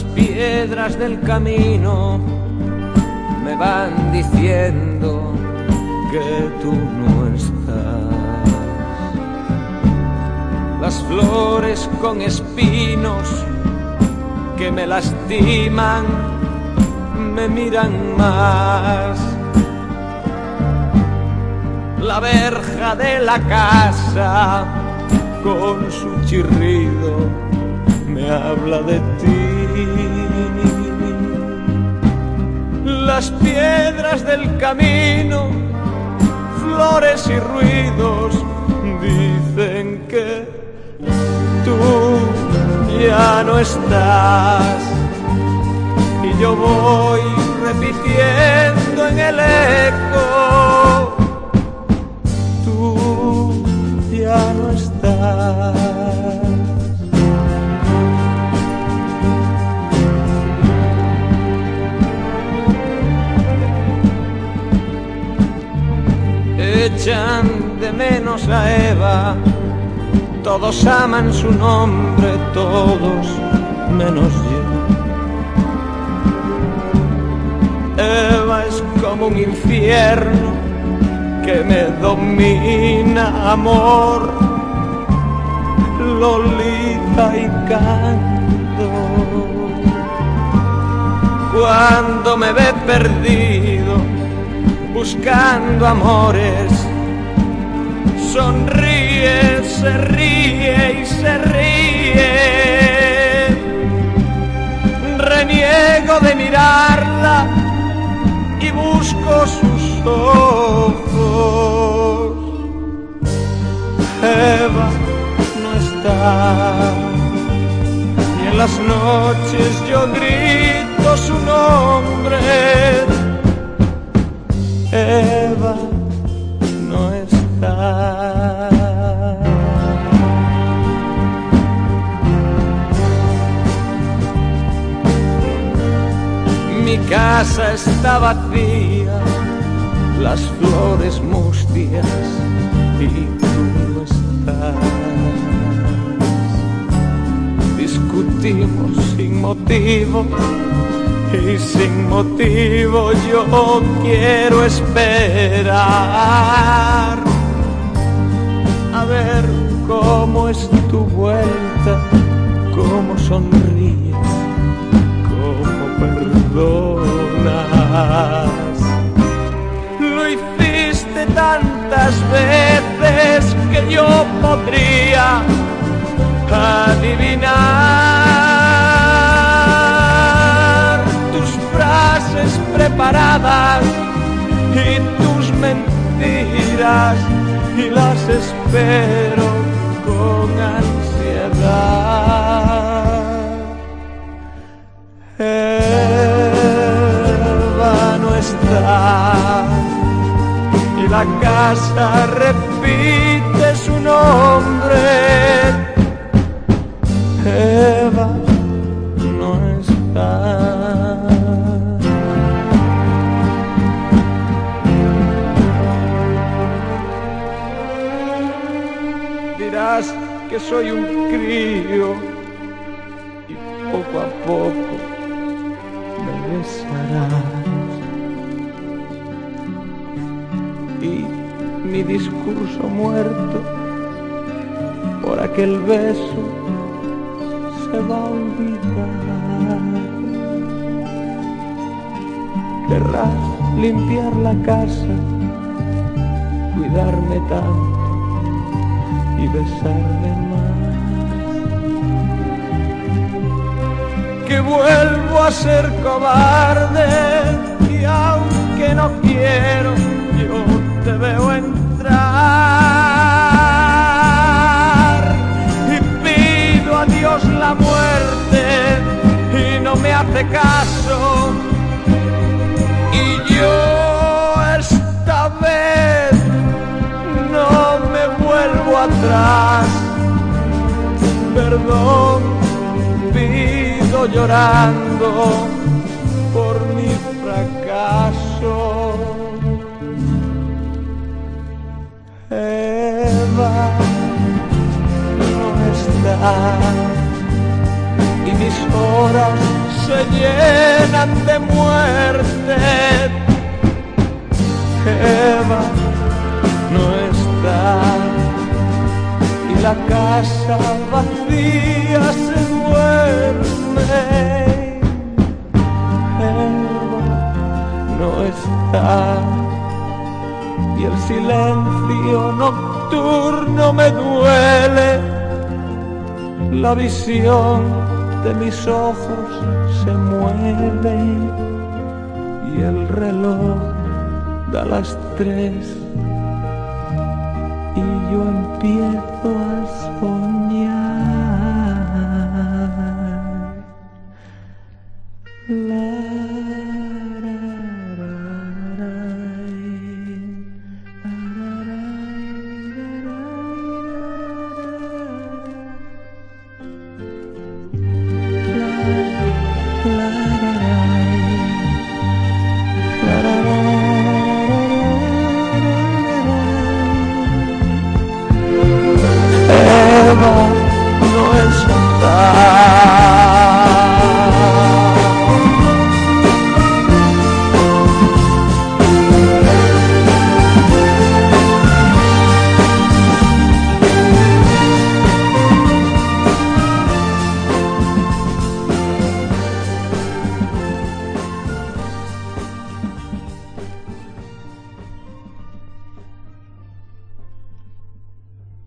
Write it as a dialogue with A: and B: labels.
A: piedras del camino me van diciendo que tú no estás. Las flores con espinos que me lastiman me miran más. La verja de la casa con su chirrido me habla de ti. Las piedras del camino, flores y ruidos dicen que tú ya no estás. Y yo voy repitiendo en el eco, tú ya no estás. Echan de menos a Eva. Todos aman su nombre, todos menos yo. Eva es como un infierno que me domina, amor, Lolita y canto. Cuando me ve perdido, buscando amores, sonríe, se ríe y se ríe. Reniego de mirarla y busco sus ojos. Eva no está y en las noches yo grito casa está vacía, las flores mustias y tú no estás. Discutimos sin motivo y sin motivo yo quiero esperar a ver cómo es tu vuelta, cómo sonríes, perdonas. Lo hiciste tantas veces que yo podría adivinar tus frases preparadas y tus mentiras y las espero con ansiedad. La casa repite su nombre. Eva no está. Dirás que soy un crío y poco a poco me besarás. Y mi discurso muerto por aquel beso se va a olvidar. Querrás limpiar la casa, cuidarme tanto y besarme más. Que vuelvo a ser cobarde y aunque no quiero, yo te veo entrar y pido a Dios la muerte y no me hace caso. Y yo esta vez no me vuelvo atrás. Perdón, pido llorando por mi fracaso. va, no está. Y mis horas se llenan de muerte. Eva no está. Y la casa vacía se duerme. Eva no está y el silencio no nocturno me duele la visión de mis ojos se mueve y el reloj da las tres y yo empiezo a soñar. La...